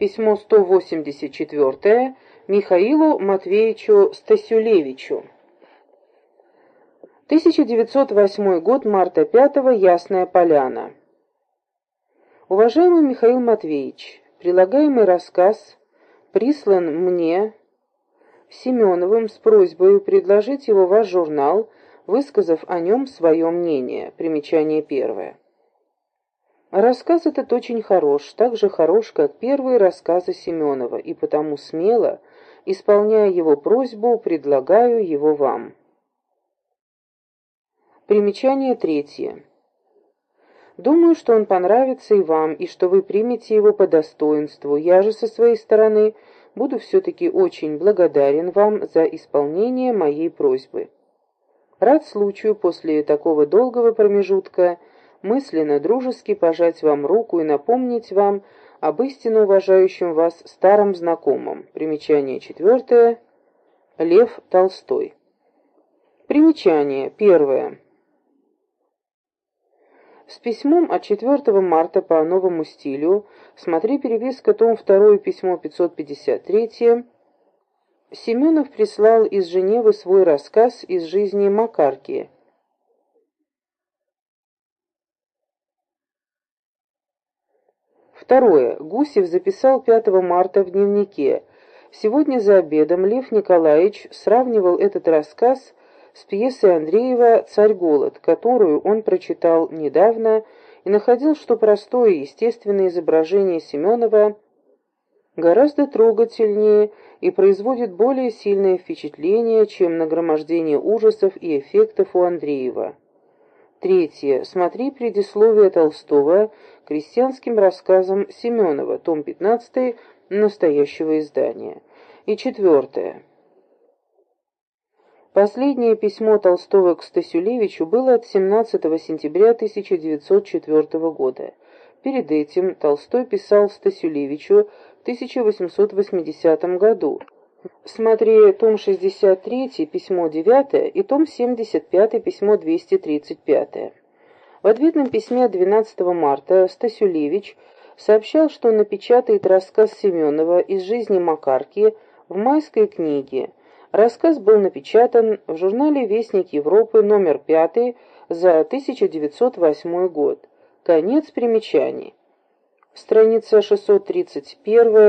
Письмо 184 Михаилу Матвеевичу Стасюлевичу. 1908 год, марта 5 Ясная Поляна. Уважаемый Михаил Матвеевич, прилагаемый рассказ прислан мне Семеновым с просьбой предложить его ваш журнал, высказав о нем свое мнение. Примечание первое. Рассказ этот очень хорош, так же хорош, как первые рассказы Семенова, и потому смело, исполняя его просьбу, предлагаю его вам. Примечание третье. Думаю, что он понравится и вам, и что вы примете его по достоинству. Я же со своей стороны буду все-таки очень благодарен вам за исполнение моей просьбы. Рад случаю после такого долгого промежутка мысленно, дружески пожать вам руку и напомнить вам об истинно уважающем вас старом знакомом. Примечание четвертое. Лев Толстой. Примечание первое. С письмом от 4 марта по новому стилю, смотри переписка том 2 письмо 553, Семенов прислал из Женевы свой рассказ из жизни Макарки. Второе. Гусев записал 5 марта в дневнике. Сегодня за обедом Лев Николаевич сравнивал этот рассказ с пьесой Андреева «Царь голод», которую он прочитал недавно и находил, что простое и естественное изображение Семенова гораздо трогательнее и производит более сильное впечатление, чем нагромождение ужасов и эффектов у Андреева. Третье. Смотри предисловие Толстого крестьянским рассказам Семенова, том 15 настоящего издания. И четвертое. Последнее письмо Толстого к Стасюлевичу было от 17 сентября 1904 года. Перед этим Толстой писал Стасюлевичу в 1880 году. Смотри том 63, письмо 9 и том 75, письмо 235. В ответном письме 12 марта Стасюлевич сообщал, что напечатает рассказ Семенова из жизни Макарки в майской книге Рассказ был напечатан в журнале «Вестник Европы» номер 5 за 1908 год. Конец примечаний. Страница 631